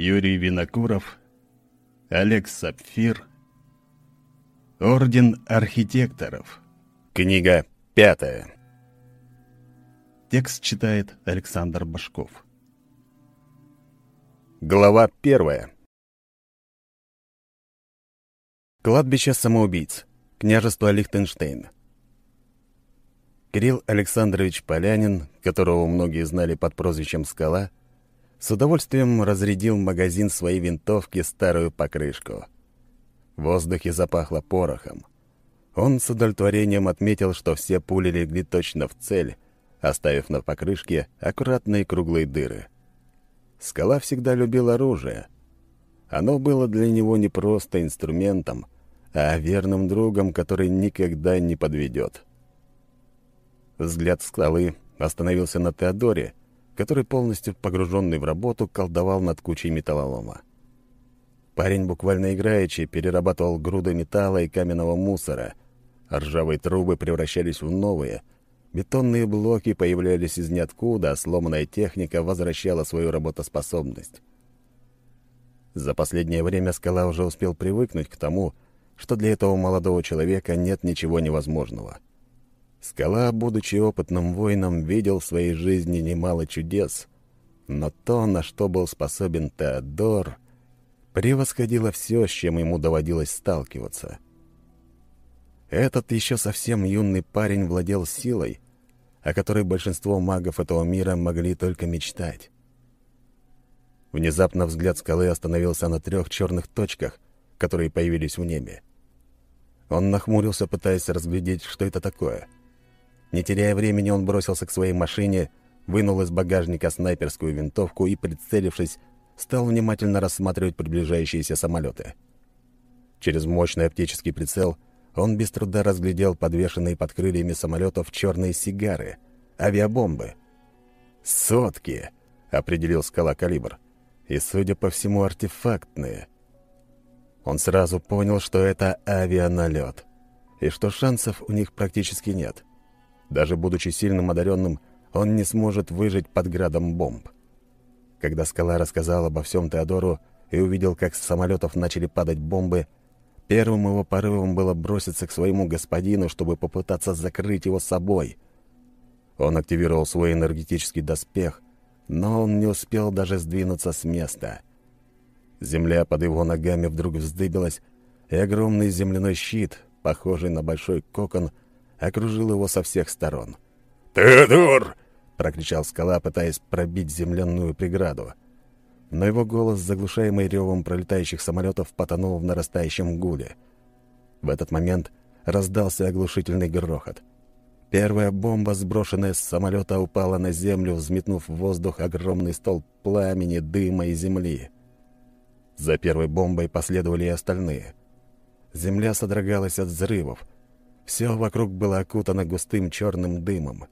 Юрий Винокуров, Олег Сапфир, Орден архитекторов. Книга пятая. Текст читает Александр Башков. Глава первая. Кладбище самоубийц. Княжество Лихтенштейн. Кирилл Александрович Полянин, которого многие знали под прозвищем «Скала», с удовольствием разрядил магазин своей винтовки старую покрышку. В воздухе запахло порохом. Он с удовлетворением отметил, что все пули легли точно в цель, оставив на покрышке аккуратные круглые дыры. Скала всегда любил оружие. Оно было для него не просто инструментом, а верным другом, который никогда не подведет. Взгляд скалы остановился на Теодоре, который, полностью погруженный в работу, колдовал над кучей металлолома. Парень буквально играючи перерабатывал груды металла и каменного мусора, ржавые трубы превращались в новые, бетонные блоки появлялись из ниоткуда, а сломанная техника возвращала свою работоспособность. За последнее время Скала уже успел привыкнуть к тому, что для этого молодого человека нет ничего невозможного — Скала, будучи опытным воином, видел в своей жизни немало чудес, но то, на что был способен Теодор, превосходило все, с чем ему доводилось сталкиваться. Этот еще совсем юный парень владел силой, о которой большинство магов этого мира могли только мечтать. Внезапно взгляд скалы остановился на трех черных точках, которые появились в небе. Он нахмурился, пытаясь разглядеть, что это такое — не теряя времени, он бросился к своей машине, вынул из багажника снайперскую винтовку и, прицелившись, стал внимательно рассматривать приближающиеся самолеты. Через мощный оптический прицел он без труда разглядел подвешенные под крыльями самолетов черные сигары, авиабомбы. «Сотки!» — определил скала калибр. «И, судя по всему, артефактные». Он сразу понял, что это авианалет, и что шансов у них практически нет. Даже будучи сильным одаренным, он не сможет выжить под градом бомб. Когда скала рассказал обо всем Теодору и увидел, как с самолетов начали падать бомбы, первым его порывом было броситься к своему господину, чтобы попытаться закрыть его собой. Он активировал свой энергетический доспех, но он не успел даже сдвинуться с места. Земля под его ногами вдруг вздыбилась, и огромный земляной щит, похожий на большой кокон, — окружил его со всех сторон. «Теодор!» — прокричал скала, пытаясь пробить земляную преграду. Но его голос, заглушаемый ревом пролетающих самолетов, потонул в нарастающем гуле. В этот момент раздался оглушительный грохот. Первая бомба, сброшенная с самолета, упала на землю, взметнув в воздух огромный столб пламени, дыма и земли. За первой бомбой последовали и остальные. Земля содрогалась от взрывов — все вокруг было окутано густым черным дымом.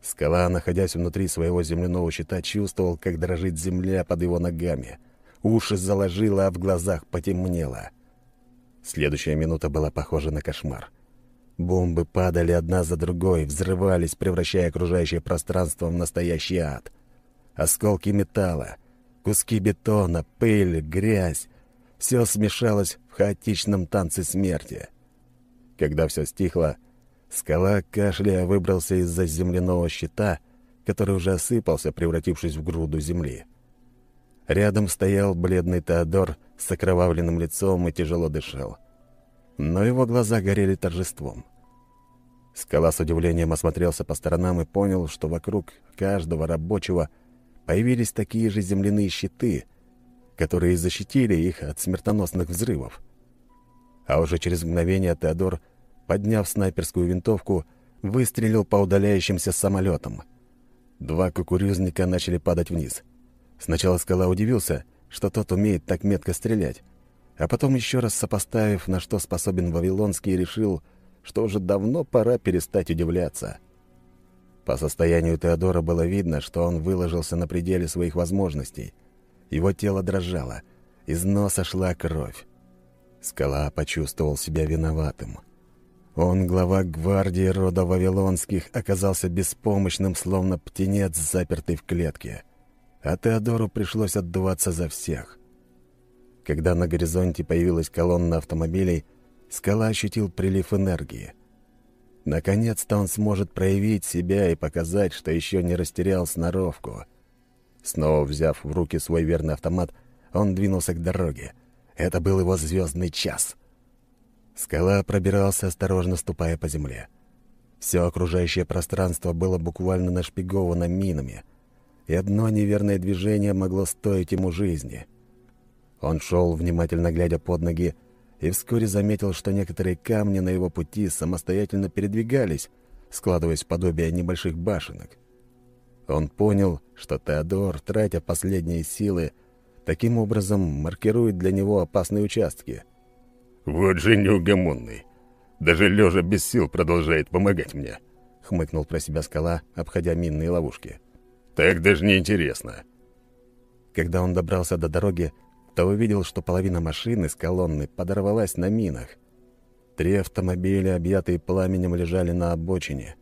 Скала, находясь внутри своего земляного щита, чувствовал, как дрожит земля под его ногами. Уши заложило, а в глазах потемнело. Следующая минута была похожа на кошмар. Бомбы падали одна за другой, взрывались, превращая окружающее пространство в настоящий ад. Осколки металла, куски бетона, пыль, грязь — все смешалось в хаотичном танце смерти — когда все стихло, скала, кашляя, выбрался из-за земляного щита, который уже осыпался, превратившись в груду земли. Рядом стоял бледный Теодор с окровавленным лицом и тяжело дышал. Но его глаза горели торжеством. Скала с удивлением осмотрелся по сторонам и понял, что вокруг каждого рабочего появились такие же земляные щиты, которые защитили их от смертоносных взрывов. А уже через мгновение Теодор, подняв снайперскую винтовку, выстрелил по удаляющимся самолетам. Два кукурюзника начали падать вниз. Сначала скала удивился, что тот умеет так метко стрелять, а потом еще раз сопоставив, на что способен Вавилонский, решил, что уже давно пора перестать удивляться. По состоянию Теодора было видно, что он выложился на пределе своих возможностей. Его тело дрожало, из носа шла кровь. Скала почувствовал себя виноватым. Он, глава гвардии рода Вавилонских, оказался беспомощным, словно птенец, запертый в клетке. а Теодору пришлось отдуваться за всех. Когда на горизонте появилась колонна автомобилей, скала ощутил прилив энергии. Наконец-то он сможет проявить себя и показать, что еще не растерял сноровку. Снова взяв в руки свой верный автомат, он двинулся к дороге. Это был его звездный час. Скала пробирался, осторожно ступая по земле. Все окружающее пространство было буквально нашпиговано минами, и одно неверное движение могло стоить ему жизни. Он шел, внимательно глядя под ноги, и вскоре заметил, что некоторые камни на его пути самостоятельно передвигались, складываясь в подобие небольших башенок. Он понял, что Теодор, тратя последние силы, таким образом маркирует для него опасные участки. «Вот же неугомонный! Даже лежа без сил продолжает помогать мне!» — хмыкнул про себя скала, обходя минные ловушки. «Так даже не интересно. Когда он добрался до дороги, то увидел, что половина машины с колонны подорвалась на минах. Три автомобиля, объятые пламенем, лежали на обочине,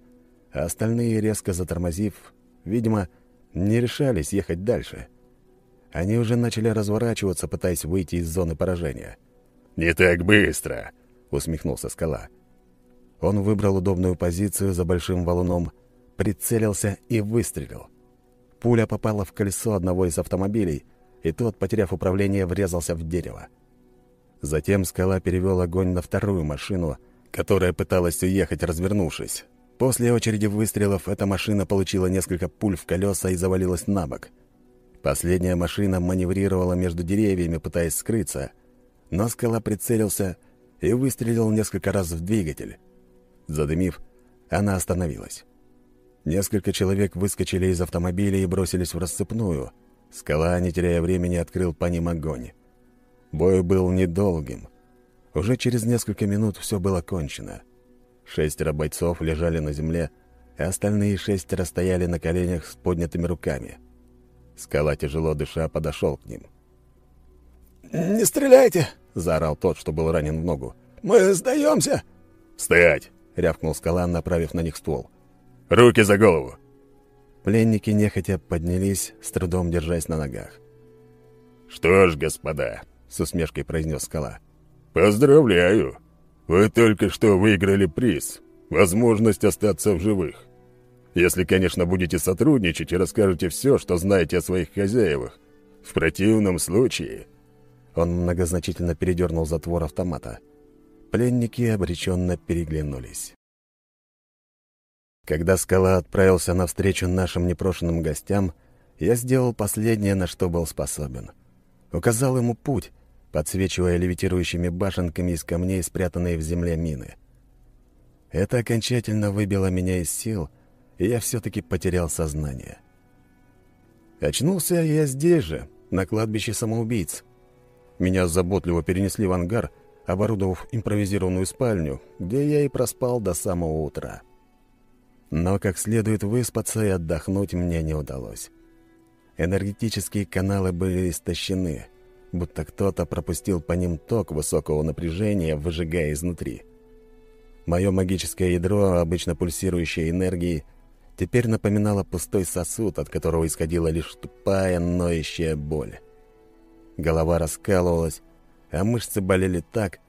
а остальные, резко затормозив, видимо, не решались ехать дальше. Они уже начали разворачиваться, пытаясь выйти из зоны поражения. «Не так быстро!» — усмехнулся скала. Он выбрал удобную позицию за большим валуном, прицелился и выстрелил. Пуля попала в колесо одного из автомобилей, и тот, потеряв управление, врезался в дерево. Затем скала перевел огонь на вторую машину, которая пыталась уехать, развернувшись. После очереди выстрелов эта машина получила несколько пуль в колеса и завалилась на бок. Последняя машина маневрировала между деревьями, пытаясь скрыться, но скала прицелился и выстрелил несколько раз в двигатель. Задымив, она остановилась. Несколько человек выскочили из автомобиля и бросились в рассыпную — Скала, не теряя времени, открыл по ним огонь. Бой был недолгим. Уже через несколько минут все было кончено. Шестеро бойцов лежали на земле, а остальные шестеро стояли на коленях с поднятыми руками. Скала, тяжело дыша, подошел к ним. «Не стреляйте!» — заорал тот, что был ранен в ногу. «Мы сдаемся!» «Стоять!» — рявкнул скала, направив на них ствол. «Руки за голову!» Пленники нехотя поднялись, с трудом держась на ногах. «Что ж, господа», — с усмешкой произнес скала, — «поздравляю! Вы только что выиграли приз, возможность остаться в живых. Если, конечно, будете сотрудничать и расскажете все, что знаете о своих хозяевах. В противном случае...» Он многозначительно передернул затвор автомата. Пленники обреченно переглянулись. Когда скала отправился навстречу нашим непрошенным гостям, я сделал последнее, на что был способен. Указал ему путь, подсвечивая левитирующими башенками из камней, спрятанные в земле мины. Это окончательно выбило меня из сил, и я все-таки потерял сознание. Очнулся я здесь же, на кладбище самоубийц. Меня заботливо перенесли в ангар, оборудовав импровизированную спальню, где я и проспал до самого утра но как следует выспаться и отдохнуть мне не удалось. Энергетические каналы были истощены, будто кто-то пропустил по ним ток высокого напряжения, выжигая изнутри. Мое магическое ядро, обычно пульсирующее энергией, теперь напоминало пустой сосуд, от которого исходила лишь тупая, ноющая боль. Голова раскалывалась, а мышцы болели так,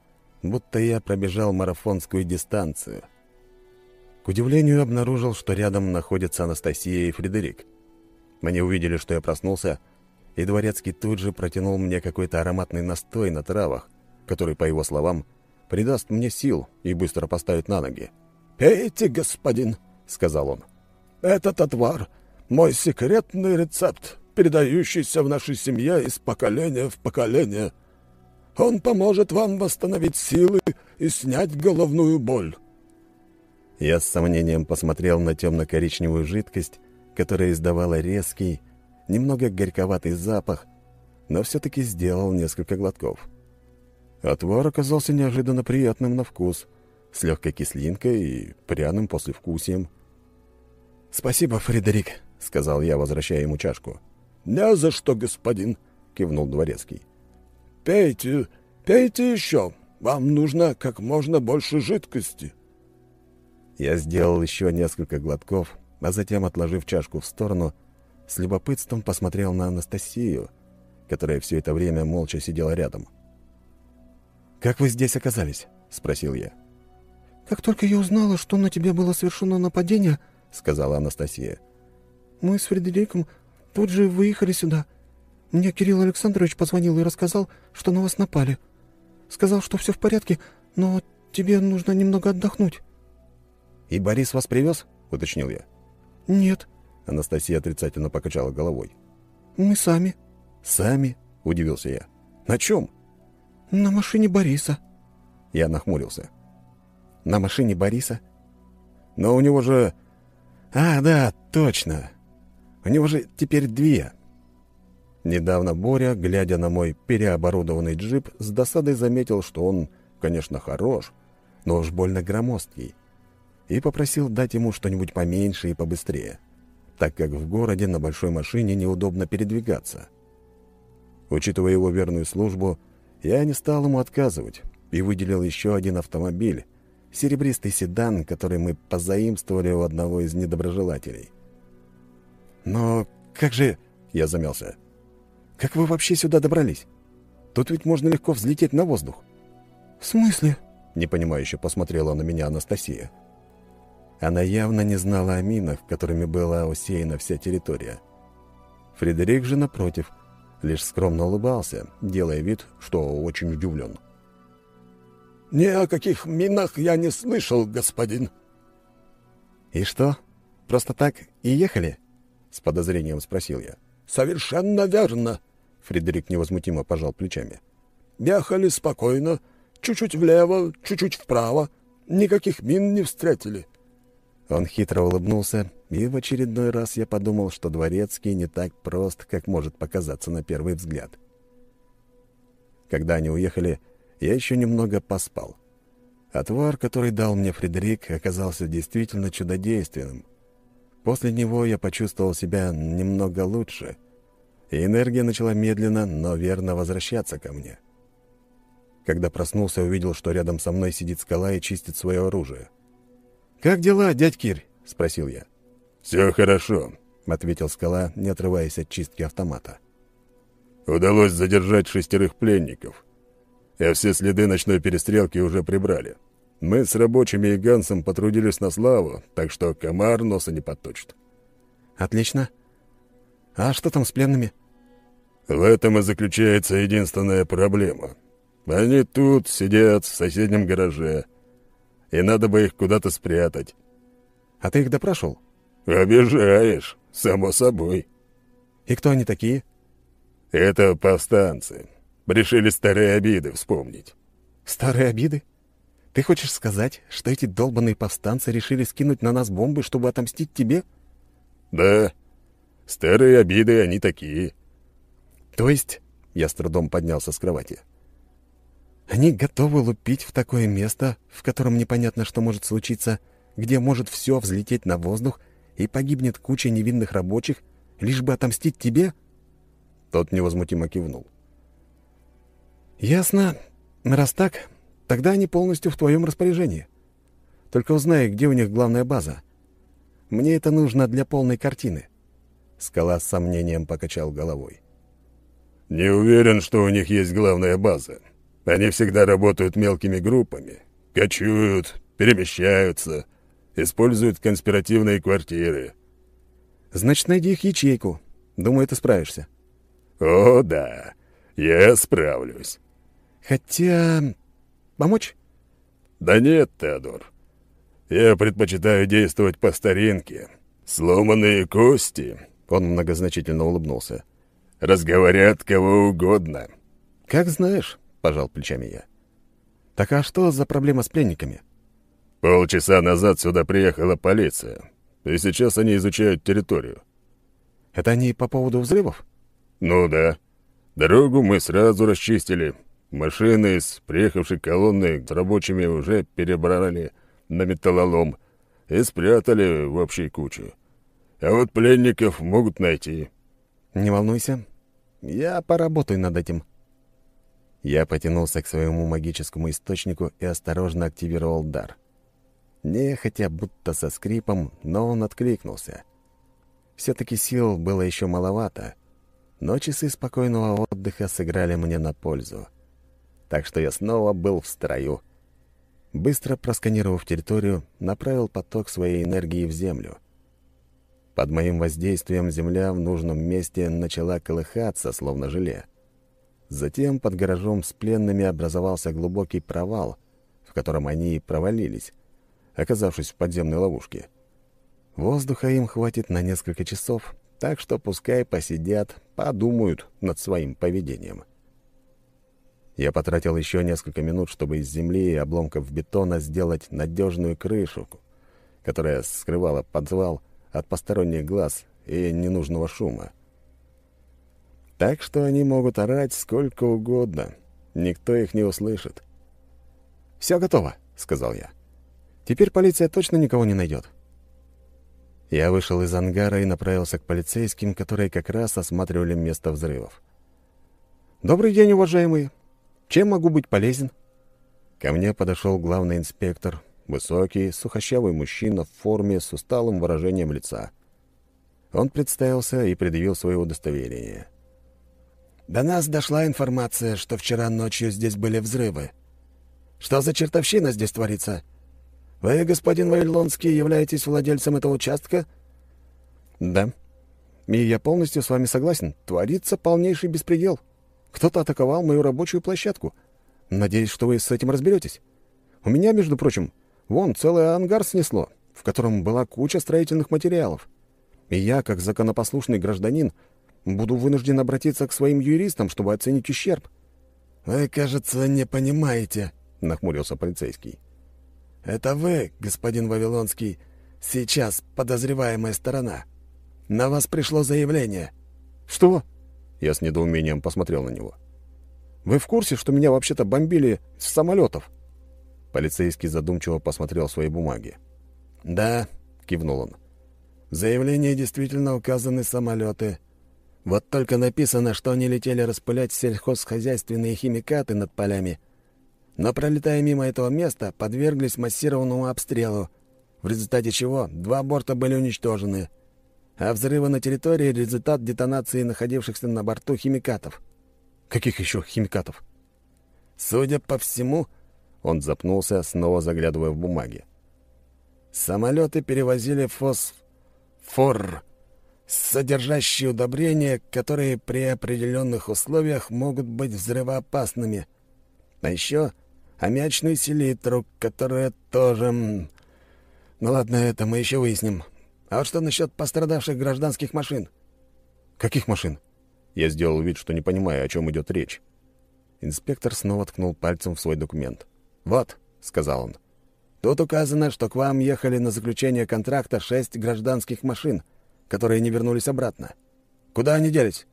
будто я пробежал марафонскую дистанцию — к удивлению, обнаружил, что рядом находятся Анастасия и Фредерик. Они увидели, что я проснулся, и Дворецкий тут же протянул мне какой-то ароматный настой на травах, который, по его словам, придаст мне сил и быстро поставит на ноги. «Пейте, господин», — сказал он. «Этот отвар — мой секретный рецепт, передающийся в нашей семье из поколения в поколение. Он поможет вам восстановить силы и снять головную боль». Я с сомнением посмотрел на темно-коричневую жидкость, которая издавала резкий, немного горьковатый запах, но все-таки сделал несколько глотков. Отвар оказался неожиданно приятным на вкус, с легкой кислинкой и пряным послевкусием. «Спасибо, Фредерик», — сказал я, возвращая ему чашку. «Не за что, господин», — кивнул дворецкий. «Пейте, пейте еще. Вам нужно как можно больше жидкости». Я сделал еще несколько глотков, а затем, отложив чашку в сторону, с любопытством посмотрел на Анастасию, которая все это время молча сидела рядом. «Как вы здесь оказались?» — спросил я. «Как только я узнала, что на тебя было совершено нападение», — сказала Анастасия, — «мы с Фредериком тут же выехали сюда. Мне Кирилл Александрович позвонил и рассказал, что на вас напали. Сказал, что все в порядке, но тебе нужно немного отдохнуть». «И Борис вас привез?» — уточнил я. «Нет», — Анастасия отрицательно покачала головой. «Мы сами». «Сами?» — удивился я. «На чем?» «На машине Бориса». Я нахмурился. «На машине Бориса? Но у него же... А, да, точно. У него же теперь две». Недавно Боря, глядя на мой переоборудованный джип, с досадой заметил, что он, конечно, хорош, но уж больно громоздкий, и попросил дать ему что-нибудь поменьше и побыстрее, так как в городе на большой машине неудобно передвигаться. Учитывая его верную службу, я не стал ему отказывать и выделил еще один автомобиль, серебристый седан, который мы позаимствовали у одного из недоброжелателей. «Но как же...» — я замялся. «Как вы вообще сюда добрались? Тут ведь можно легко взлететь на воздух». «В смысле?» — непонимающе посмотрела на меня Анастасия. Она явно не знала о минах, которыми была усеяна вся территория. Фредерик же, напротив, лишь скромно улыбался, делая вид, что очень удивлен. «Ни о каких минах я не слышал, господин». «И что, просто так и ехали?» — с подозрением спросил я. «Совершенно верно», — Фредерик невозмутимо пожал плечами. «Ехали спокойно, чуть-чуть влево, чуть-чуть вправо, никаких мин не встретили». Он хитро улыбнулся, и в очередной раз я подумал, что Дворецкий не так прост, как может показаться на первый взгляд. Когда они уехали, я еще немного поспал. Отвар, который дал мне Фредерик, оказался действительно чудодейственным. После него я почувствовал себя немного лучше, и энергия начала медленно, но верно возвращаться ко мне. Когда проснулся, увидел, что рядом со мной сидит скала и чистит свое оружие. «Как дела, дядь Кирь?» — спросил я. «Все хорошо», — ответил скала, не отрываясь от чистки автомата. «Удалось задержать шестерых пленников. А все следы ночной перестрелки уже прибрали. Мы с рабочими и Гансом потрудились на славу, так что комар носа не подточит». «Отлично. А что там с пленными?» «В этом и заключается единственная проблема. Они тут сидят в соседнем гараже, и надо бы их куда-то спрятать». «А ты их допрашивал?» «Обижаешь, само собой». «И кто они такие?» «Это повстанцы. Решили старые обиды вспомнить». «Старые обиды? Ты хочешь сказать, что эти долбанные повстанцы решили скинуть на нас бомбы, чтобы отомстить тебе?» «Да. Старые обиды, они такие». «То есть...» — я с трудом поднялся с кровати. «Они готовы лупить в такое место, в котором непонятно, что может случиться, где может все взлететь на воздух и погибнет куча невинных рабочих, лишь бы отомстить тебе?» Тот невозмутимо кивнул. «Ясно. Раз так, тогда они полностью в твоем распоряжении. Только узнай, где у них главная база. Мне это нужно для полной картины». Скала с сомнением покачал головой. «Не уверен, что у них есть главная база. Они всегда работают мелкими группами, кочуют, перемещаются, используют конспиративные квартиры». «Значит, найди их ячейку. Думаю, ты справишься». «О, да, я справлюсь». «Хотя... помочь?» «Да нет, Теодор. Я предпочитаю действовать по старинке. Сломанные кости...» Он многозначительно улыбнулся. «Разговорят кого угодно». «Как знаешь», — пожал плечами я. «Так а что за проблема с пленниками?» «Полчаса назад сюда приехала полиция, и сейчас они изучают территорию». «Это они по поводу взрывов?» «Ну да. Дорогу мы сразу расчистили. Машины с приехавшей колонны с рабочими уже перебрали на металлолом и спрятали в общей кучу. А вот пленников могут найти». «Не волнуйся. Я поработаю над этим». Я потянулся к своему магическому источнику и осторожно активировал дар. Нехотя, будто со скрипом, но он откликнулся. Все-таки сил было еще маловато, но часы спокойного отдыха сыграли мне на пользу. Так что я снова был в строю. Быстро просканировав территорию, направил поток своей энергии в землю. Под моим воздействием земля в нужном месте начала колыхаться, словно желе. Затем под гаражом с пленными образовался глубокий провал, в котором они провалились, оказавшись в подземной ловушке. Воздуха им хватит на несколько часов, так что пускай посидят, подумают над своим поведением. Я потратил еще несколько минут, чтобы из земли и обломков бетона сделать надежную крышу, которая скрывала подвал от посторонних глаз и ненужного шума. Так что они могут орать сколько угодно, никто их не услышит. «Все готово», — сказал я. «Теперь полиция точно никого не найдет». Я вышел из ангара и направился к полицейским, которые как раз осматривали место взрывов. «Добрый день, уважаемые. Чем могу быть полезен?» Ко мне подошел главный инспектор, высокий, сухощавый мужчина в форме с усталым выражением лица. Он представился и предъявил свое удостоверение. «До нас дошла информация, что вчера ночью здесь были взрывы. Что за чертовщина здесь творится?» Вы, господин Вавилонский, являетесь владельцем этого участка? Да. И я полностью с вами согласен. Творится полнейший беспредел. Кто-то атаковал мою рабочую площадку. Надеюсь, что вы с этим разберетесь. У меня, между прочим, вон целый ангар снесло, в котором была куча строительных материалов. И я, как законопослушный гражданин, буду вынужден обратиться к своим юристам, чтобы оценить ущерб. «Вы, кажется, не понимаете», — нахмурился полицейский. «Это вы, господин Вавилонский, сейчас подозреваемая сторона. На вас пришло заявление». «Что?» Я с недоумением посмотрел на него. «Вы в курсе, что меня вообще-то бомбили с самолетов?» Полицейский задумчиво посмотрел свои бумаги. «Да», — кивнул он. «В заявлении действительно указаны самолеты. Вот только написано, что они летели распылять сельхозхозяйственные химикаты над полями но, пролетая мимо этого места, подверглись массированному обстрелу, в результате чего два борта были уничтожены, а взрывы на территории — результат детонации находившихся на борту химикатов. Каких еще химикатов? Судя по всему, он запнулся, снова заглядывая в бумаги. Самолеты перевозили фосфор, содержащие удобрения, которые при определенных условиях могут быть взрывоопасными. А еще аммиачную селитру, которая тоже... Ну ладно, это мы еще выясним. А вот что насчет пострадавших гражданских машин? Каких машин? Я сделал вид, что не понимаю, о чем идет речь. Инспектор снова ткнул пальцем в свой документ. «Вот», — сказал он, — «тут указано, что к вам ехали на заключение контракта шесть гражданских машин, которые не вернулись обратно. Куда они делись?»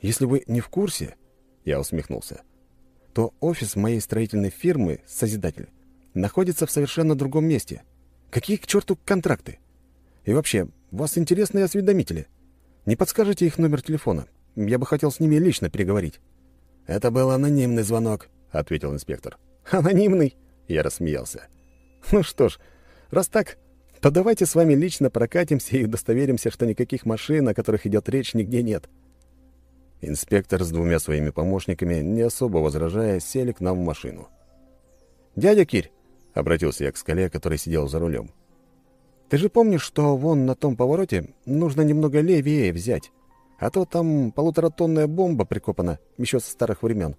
«Если вы не в курсе...» — я усмехнулся то офис моей строительной фирмы «Созидатель» находится в совершенно другом месте. Какие к черту контракты? И вообще, вас интересные осведомители. Не подскажете их номер телефона? Я бы хотел с ними лично переговорить». «Это был анонимный звонок», — ответил инспектор. «Анонимный?» — я рассмеялся. «Ну что ж, раз так, то давайте с вами лично прокатимся и удостоверимся, что никаких машин, о которых идет речь, нигде нет. Инспектор с двумя своими помощниками, не особо возражая, сели к нам в машину. «Дядя Кирь», — обратился я к скале, который сидел за рулем, — «ты же помнишь, что вон на том повороте нужно немного левее взять, а то там полуторатонная бомба прикопана еще со старых времен».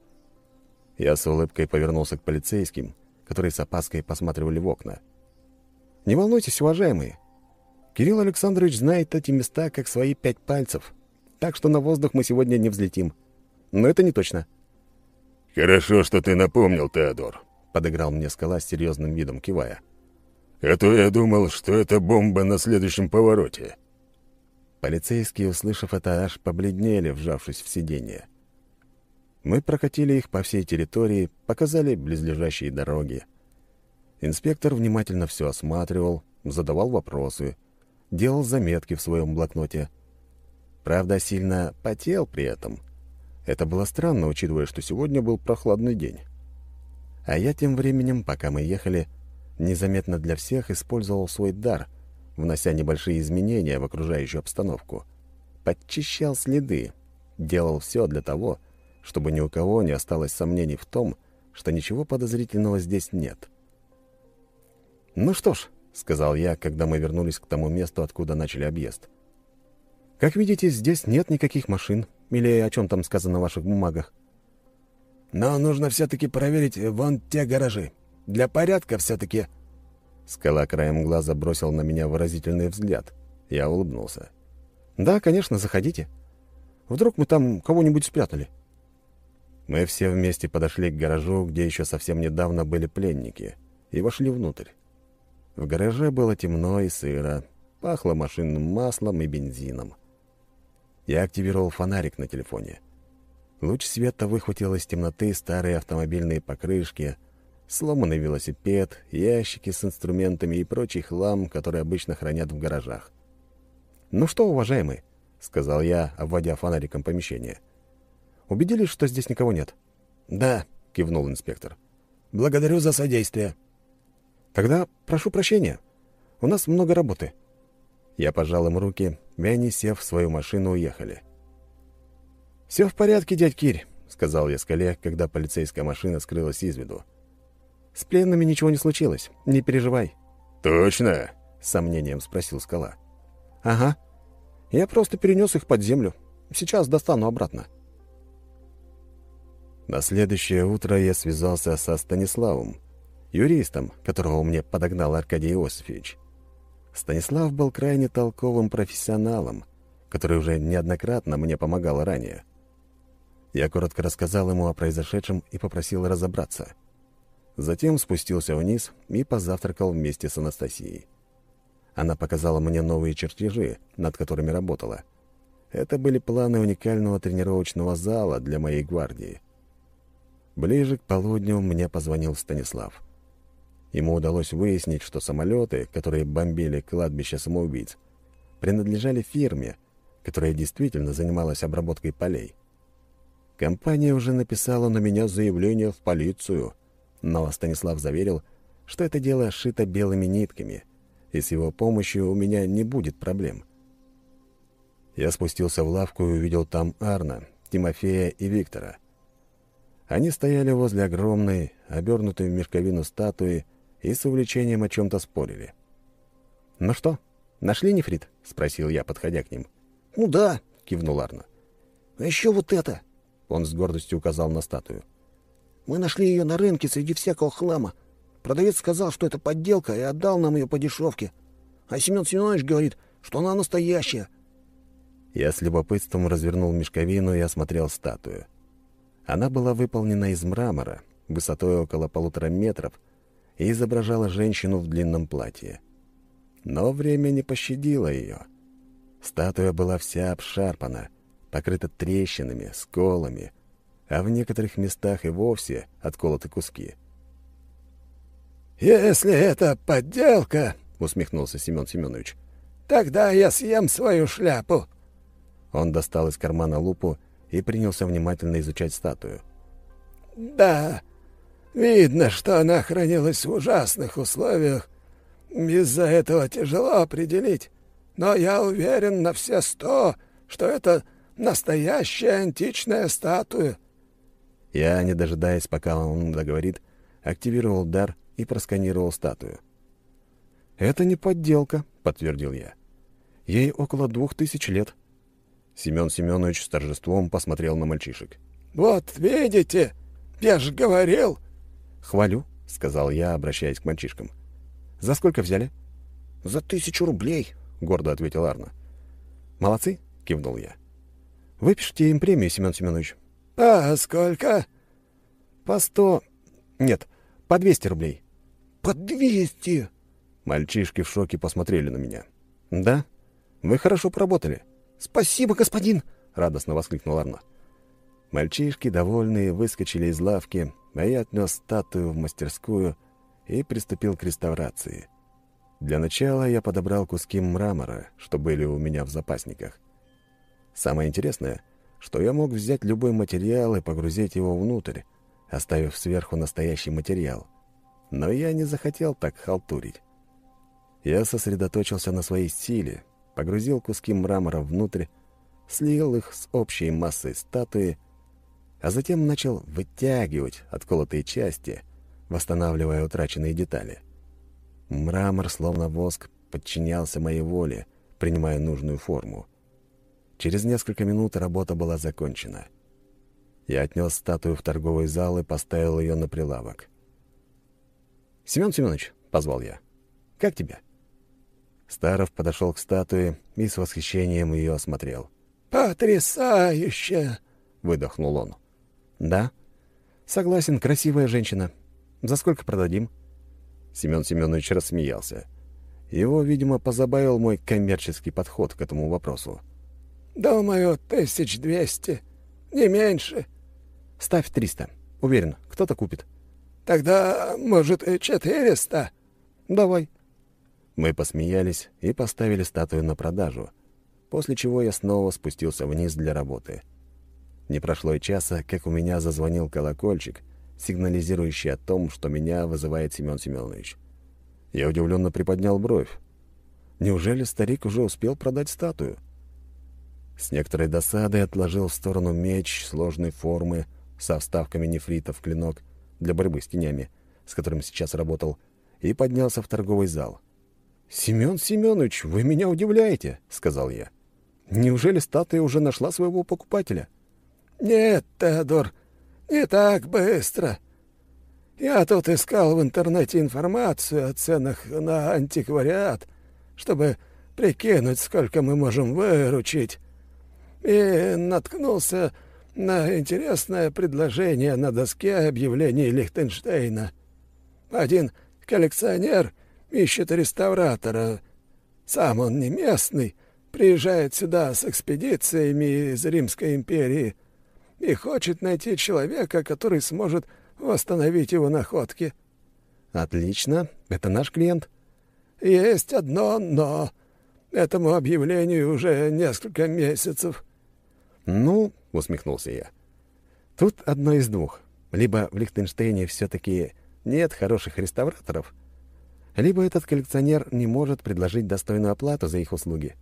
Я с улыбкой повернулся к полицейским, которые с опаской посматривали в окна. «Не волнуйтесь, уважаемые. Кирилл Александрович знает эти места как свои пять пальцев так что на воздух мы сегодня не взлетим. Но это не точно». «Хорошо, что ты напомнил, Теодор», — подыграл мне скала с серьезным видом, кивая. «А то я думал, что это бомба на следующем повороте». Полицейские, услышав это, аж побледнели, вжавшись в сиденье. Мы прокатили их по всей территории, показали близлежащие дороги. Инспектор внимательно все осматривал, задавал вопросы, делал заметки в своем блокноте — Правда, сильно потел при этом. Это было странно, учитывая, что сегодня был прохладный день. А я тем временем, пока мы ехали, незаметно для всех использовал свой дар, внося небольшие изменения в окружающую обстановку. Подчищал следы, делал все для того, чтобы ни у кого не осталось сомнений в том, что ничего подозрительного здесь нет. «Ну что ж», — сказал я, когда мы вернулись к тому месту, откуда начали объезд. «Как видите, здесь нет никаких машин, или о чем там сказано в ваших бумагах. Но нужно все-таки проверить вон те гаражи. Для порядка все-таки...» Скала краем глаза бросил на меня выразительный взгляд. Я улыбнулся. «Да, конечно, заходите. Вдруг мы там кого-нибудь спрятали?» Мы все вместе подошли к гаражу, где еще совсем недавно были пленники, и вошли внутрь. В гараже было темно и сыро, пахло машинным маслом и бензином. Я активировал фонарик на телефоне. Луч света выхватил из темноты старые автомобильные покрышки, сломанный велосипед, ящики с инструментами и прочий хлам, который обычно хранят в гаражах. «Ну что, уважаемый», — сказал я, обводя фонариком помещение. «Убедились, что здесь никого нет?» «Да», — кивнул инспектор. «Благодарю за содействие». «Тогда прошу прощения. У нас много работы». Я пожал им руки, и они, сев в свою машину, уехали. «Все в порядке, дядь Кирь», — сказал я скале, когда полицейская машина скрылась из виду. «С пленными ничего не случилось, не переживай». «Точно?» — с сомнением спросил скала. «Ага. Я просто перенес их под землю. Сейчас достану обратно». На следующее утро я связался со Станиславом, юристом, которого мне подогнал Аркадий Иосифович. Станислав был крайне толковым профессионалом, который уже неоднократно мне помогал ранее. Я коротко рассказал ему о произошедшем и попросил разобраться. Затем спустился вниз и позавтракал вместе с Анастасией. Она показала мне новые чертежи, над которыми работала. Это были планы уникального тренировочного зала для моей гвардии. Ближе к полудню мне позвонил Станислав. Ему удалось выяснить, что самолеты, которые бомбили кладбище самоубийц, принадлежали фирме, которая действительно занималась обработкой полей. Компания уже написала на меня заявление в полицию, но Станислав заверил, что это дело шито белыми нитками, и с его помощью у меня не будет проблем. Я спустился в лавку и увидел там Арна, Тимофея и Виктора. Они стояли возле огромной, обернутой в мешковину статуи, и с увлечением о чем-то спорили. «Ну что, нашли нефрит?» — спросил я, подходя к ним. «Ну да», — кивнул Арна. «А еще вот это!» — он с гордостью указал на статую. «Мы нашли ее на рынке среди всякого хлама. Продавец сказал, что это подделка, и отдал нам ее по дешевке. А Семен Семенович говорит, что она настоящая». Я с любопытством развернул мешковину и осмотрел статую. Она была выполнена из мрамора, высотой около полутора метров, и изображала женщину в длинном платье. Но время не пощадило ее. Статуя была вся обшарпана, покрыта трещинами, сколами, а в некоторых местах и вовсе отколоты куски. «Если это подделка, — усмехнулся Семен Семенович, — тогда я съем свою шляпу». Он достал из кармана лупу и принялся внимательно изучать статую. «Да, Видно, что она хранилась в ужасных условиях. Из-за этого тяжело определить. Но я уверен на все сто, что это настоящая античная статуя. Я, не дожидаясь, пока он договорит, активировал дар и просканировал статую. «Это не подделка», — подтвердил я. «Ей около двух тысяч лет». Семен Семенович с торжеством посмотрел на мальчишек. «Вот видите, я же говорил, «Хвалю», — сказал я, обращаясь к мальчишкам. «За сколько взяли?» «За тысячу рублей», — гордо ответил Арна. «Молодцы», — кивнул я. «Выпишите им премию, Семен Семенович». «А сколько?» «По сто... Нет, по двести рублей». «По двести?» Мальчишки в шоке посмотрели на меня. «Да, вы хорошо поработали». «Спасибо, господин!» — радостно воскликнул Арна. Мальчишки, довольные, выскочили из лавки, а я отнес статую в мастерскую и приступил к реставрации. Для начала я подобрал куски мрамора, что были у меня в запасниках. Самое интересное, что я мог взять любой материал и погрузить его внутрь, оставив сверху настоящий материал. Но я не захотел так халтурить. Я сосредоточился на своей силе, погрузил куски мрамора внутрь, слил их с общей массой статуи, а затем начал вытягивать отколотые части, восстанавливая утраченные детали. Мрамор, словно воск, подчинялся моей воле, принимая нужную форму. Через несколько минут работа была закончена. Я отнес статую в торговый зал и поставил ее на прилавок. «Семен Семенович», — позвал я, — «как тебя?» Старов подошел к статуе и с восхищением ее осмотрел. «Потрясающе!» — выдохнул он. «Да. Согласен, красивая женщина. За сколько продадим?» Семен Семенович рассмеялся. Его, видимо, позабавил мой коммерческий подход к этому вопросу. «Думаю, тысяч двести. Не меньше». «Ставь триста. Уверен, кто-то купит». «Тогда, может, четыреста?» «Давай». Мы посмеялись и поставили статую на продажу, после чего я снова спустился вниз для работы. Не прошло и часа, как у меня зазвонил колокольчик, сигнализирующий о том, что меня вызывает Семен Семенович. Я удивленно приподнял бровь. Неужели старик уже успел продать статую? С некоторой досадой отложил в сторону меч сложной формы со вставками нефрита в клинок для борьбы с тенями, с которым сейчас работал, и поднялся в торговый зал. «Семен Семенович, вы меня удивляете», — сказал я. «Неужели статуя уже нашла своего покупателя?» «Нет, Теодор, не так быстро. Я тут искал в интернете информацию о ценах на антиквариат, чтобы прикинуть, сколько мы можем выручить, и наткнулся на интересное предложение на доске объявлений Лихтенштейна. Один коллекционер ищет реставратора. Сам он не местный, приезжает сюда с экспедициями из Римской империи и хочет найти человека, который сможет восстановить его находки. Отлично, это наш клиент. Есть одно «но». Этому объявлению уже несколько месяцев. Ну, усмехнулся я. Тут одно из двух. Либо в Лихтенштейне все-таки нет хороших реставраторов, либо этот коллекционер не может предложить достойную оплату за их услуги.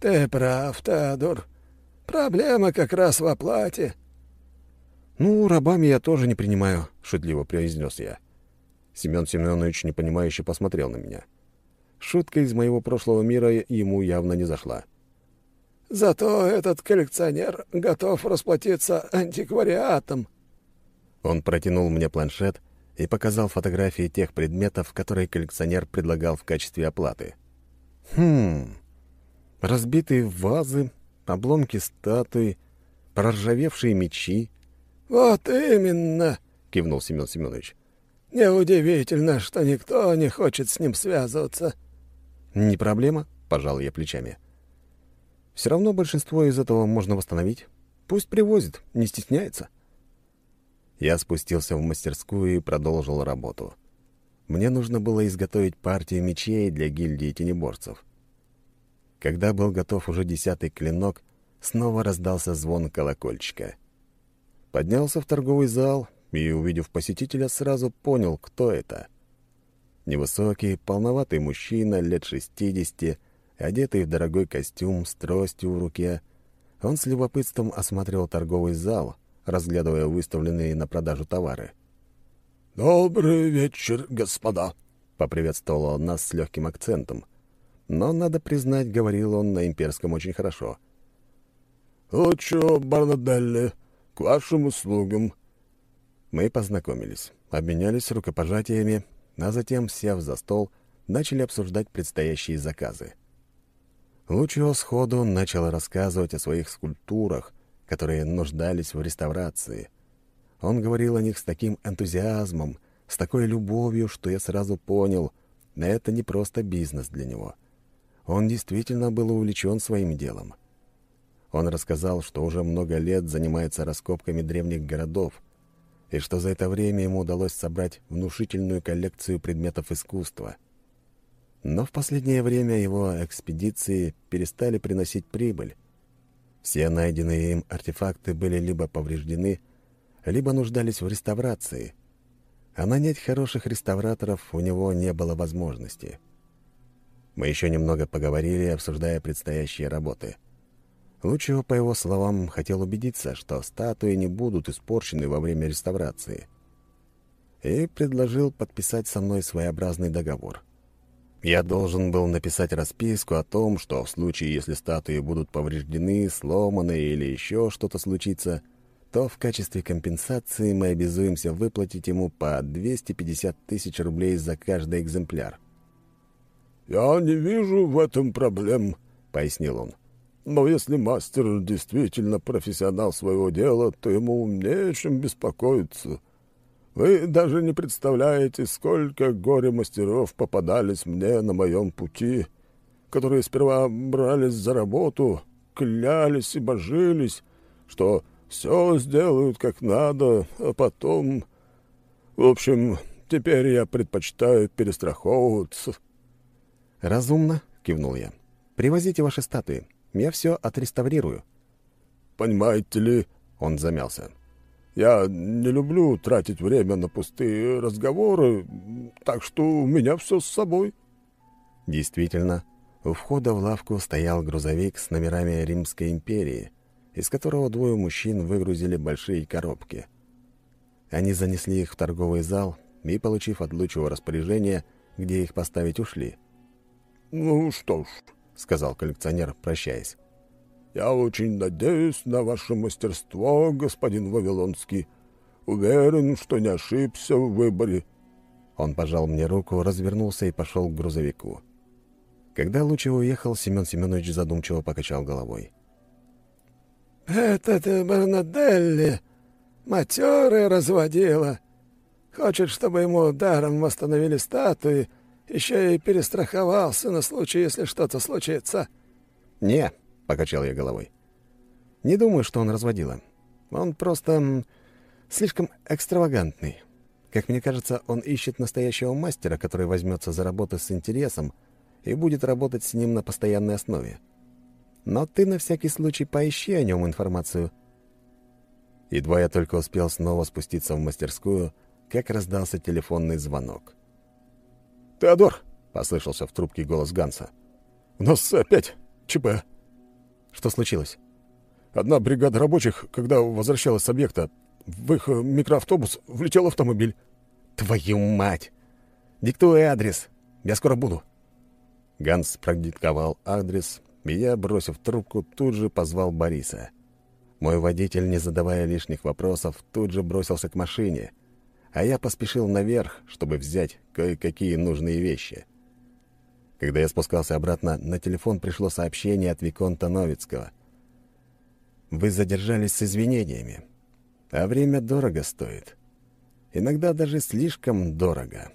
«Ты прав, Теодор. Проблема как раз в оплате». «Ну, рабами я тоже не принимаю», — шутливо произнес я. Семен Семенович непонимающе посмотрел на меня. Шутка из моего прошлого мира ему явно не зашла. Зато этот коллекционер готов расплатиться антиквариатом». Он протянул мне планшет и показал фотографии тех предметов, которые коллекционер предлагал в качестве оплаты. «Хм... Разбитые вазы, обломки статуи, проржавевшие мечи». «Вот именно!» — кивнул Семен Семенович. «Неудивительно, что никто не хочет с ним связываться». «Не проблема», — пожал я плечами. Все равно большинство из этого можно восстановить. Пусть привозит, не стесняется. Я спустился в мастерскую и продолжил работу. Мне нужно было изготовить партию мечей для гильдии тенеборцев. Когда был готов уже десятый клинок, снова раздался звон колокольчика. Поднялся в торговый зал и, увидев посетителя, сразу понял, кто это. Невысокий, полноватый мужчина лет шестидесяти — Одетый в дорогой костюм, с тростью в руке, он с любопытством осматривал торговый зал, разглядывая выставленные на продажу товары. «Добрый вечер, господа!» — поприветствовал он нас с легким акцентом. Но, надо признать, говорил он на имперском очень хорошо. «Лучо Барнаделли, к вашим услугам!» Мы познакомились, обменялись рукопожатиями, а затем, сев за стол, начали обсуждать предстоящие заказы. Лучио сходу начал рассказывать о своих скульптурах, которые нуждались в реставрации. Он говорил о них с таким энтузиазмом, с такой любовью, что я сразу понял, это не просто бизнес для него. Он действительно был увлечен своим делом. Он рассказал, что уже много лет занимается раскопками древних городов, и что за это время ему удалось собрать внушительную коллекцию предметов искусства — но в последнее время его экспедиции перестали приносить прибыль. Все найденные им артефакты были либо повреждены, либо нуждались в реставрации, а нанять хороших реставраторов у него не было возможности. Мы еще немного поговорили, обсуждая предстоящие работы. Лучшего, по его словам, хотел убедиться, что статуи не будут испорчены во время реставрации. И предложил подписать со мной своеобразный договор. Я должен был написать расписку о том, что в случае, если статуи будут повреждены, сломаны или еще что-то случится, то в качестве компенсации мы обязуемся выплатить ему по 250 тысяч рублей за каждый экземпляр. «Я не вижу в этом проблем», — пояснил он. «Но если мастер действительно профессионал своего дела, то ему не о чем беспокоиться. Вы даже не представляете, сколько горе-мастеров попадались мне на моем пути, которые сперва брались за работу, клялись и божились, что все сделают как надо, а потом... В общем, теперь я предпочитаю перестраховываться». «Разумно», — кивнул я. «Привозите ваши статуи. Я все отреставрирую». «Понимаете ли...» — он замялся. «Я не люблю тратить время на пустые разговоры, так что у меня все с собой». Действительно, у входа в лавку стоял грузовик с номерами Римской империи, из которого двое мужчин выгрузили большие коробки. Они занесли их в торговый зал и, получив от Лучего распоряжение, где их поставить, ушли. «Ну что ж», — сказал коллекционер, прощаясь. «Я очень надеюсь на ваше мастерство, господин Вавилонский. Уверен, что не ошибся в выборе». Он пожал мне руку, развернулся и пошел к грузовику. Когда Лучев уехал, Семен Семенович задумчиво покачал головой. «Этот Бернаделли матерый разводила. Хочет, чтобы ему даром восстановили статуи, еще и перестраховался на случай, если что-то случится». «Не», — покачал я головой. «Не думаю, что он разводила. Он просто слишком экстравагантный. Как мне кажется, он ищет настоящего мастера, который возьмется за работу с интересом и будет работать с ним на постоянной основе. Но ты на всякий случай поищи о нем информацию». Едва я только успел снова спуститься в мастерскую, как раздался телефонный звонок. «Теодор!» — послышался в трубке голос Ганса. «У нас опять ЧП». «Что случилось?» «Одна бригада рабочих, когда возвращалась с объекта, в их микроавтобус влетел автомобиль». «Твою мать! Диктуй адрес. Я скоро буду». Ганс продиктовал адрес, и я, бросив трубку, тут же позвал Бориса. Мой водитель, не задавая лишних вопросов, тут же бросился к машине — а я поспешил наверх, чтобы взять кое-какие нужные вещи. Когда я спускался обратно, на телефон пришло сообщение от Виконта Новицкого. «Вы задержались с извинениями, а время дорого стоит. Иногда даже слишком дорого».